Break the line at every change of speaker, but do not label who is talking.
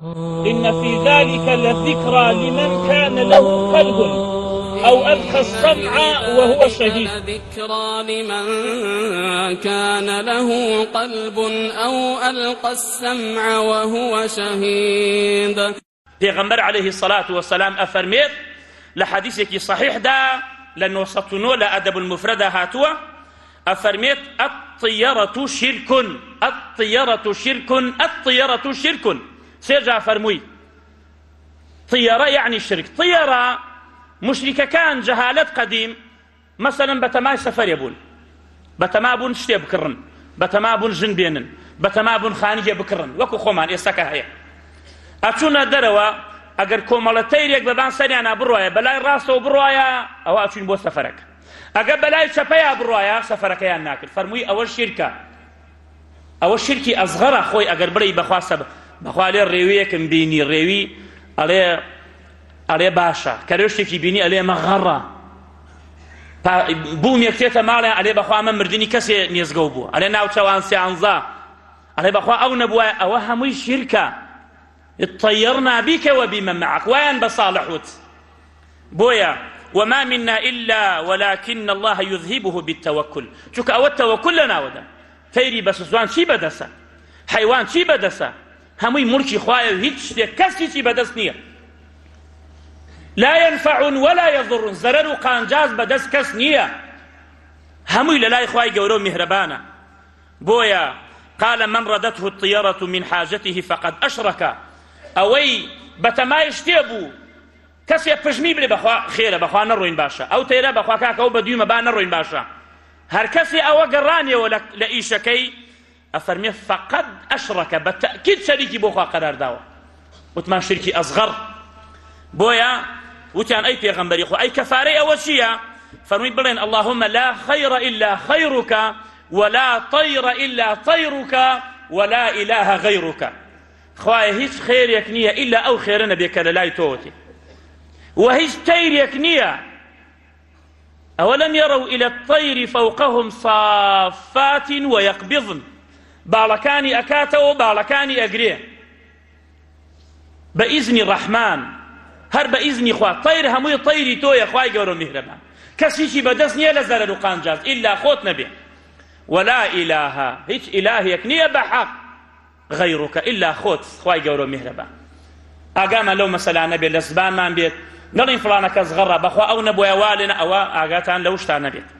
إن في ذلك لذكرى لمن كان له قلب أو ألقى السمع وهو شهيد ذكرى لمن كان له قلب أو ألقى السمع وهو شهيد
پیغمبر عليه الصلاة والسلام أفرميت لحديثك صحيح دا لأنه سطنو لأدب المفردة هاتوا أفرميت الطيرة شرك الطيرة شرك الطيرة شرك, الطيرة شرك سێجا فەرمووی طیەڕە یعنی شرک طیەڕە مشریکەکان جەهالەت قەدیم مەسەلەن بەتەمای سەفەرێ بوون بەتەما بوون شتێ بکڕن بەتەما بوون ژن بێنن بەتەما بوون خانیجێ بکڕن وەکو خۆمان ئێستاکە هەیە ئەچوونە دەرەوە ئەگەر کۆمەڵە تەیرێک بەبان سەریانە بڕواە بەلای ڕاستەوە بڕواە ئەوە ئەچوین بۆ سەفەرەک ئەگە بەلای چەپەیە بڕواە سەفەرەکەیان ناکرد فەرمووی ئەوە شیرکە ئەوە شرکی ئەزغەرە خۆی ئەگەر بڕی بەخواستە بەخوا لێ ڕێویەکم بینی ڕێوی ئەڵێ ئەڵێ باشە کەرشتێکی بینی ئەلێ مەغەڕە بوو یەکتێتە ماڵێ ئەلێ بەخوا من مردنی کەسێ نێزگە بوو ئەلێ ناوچەوان سیانزا ئەلێ بەخوا ئەو نەبووە ئەوە هەمووی شیرکە اطيرنا بك وبمن معك وين بصالحوت بويا وما منا إلا ولكن الله يذهبه بالتوكل شوك أو التوكل لنا ودا فيري بس زوان شي بدسا حيوان شي بدسا هەمووی ملکی خوایە و هیچ شتێک کەسیی بەدەست نییە لا ينفعون ولا يضرون زەرەر و قانجاز بەدەست کەس نییە هەمووی لە لای خوای گەورە و میهرەبانە بۆیە قال من ردته الطيرة من حاجته فقد أشرك أوي بتماي شتيبو کەسێ پژمی برێ بەخوا خێرە بەخوا نەڕۆین باشە ئەو تێرە بەخواکەکە ئەو بە دویمە با نەڕۆین باشە هەر کەسی ئەوە گەڕانیەوە لە ئیشەکەی ئەفەرمێ فقط ئەشڕەکە بە تەکید شەریکی بۆخوا قەرار داوە وتمان شرکی ئەزغەڕ بۆیە وتیان ئەی پێغەمبەری خۆ ئەی کەفارەی ئەوە چییە فەرمووی بڵێن اللهم لا خير إلا خيرك ولا طير إلا طيرك ولا إله غيرك خوای هیچ خێرێک نییە ئللا ئەو خێرە نەبێ کە لە لای تۆوتی وە هیچ تەیرێک نییە ئەوە لەم یڕە إلى الطير فوقهم صافات ويقبضن باڵەکانی ئەکاتەوە باڵەکانی ئەگرێ بە ئیزنی ڕەحمان هەر بە ئیزنی خوا تەیر هەمووی تەیری تۆیە خوای گەورە میهرەبان کەسیشی بەدەست نییە لە زەرەر و قانجاز ئللا خۆت نەبێ ولا ئیلاها هیچ ئیلاهێک نییە بە حەق غەیڕووکە ئللا خۆت خوای گەورە میهرەبان ئاگامە لەو مەسەلانە بێت لە زبانمان بێت نەڵین فلانە کەس غەڕە بەخوا ئەو نەبووە والێن ئەوە ئاگاتان لەو شتان نەبێت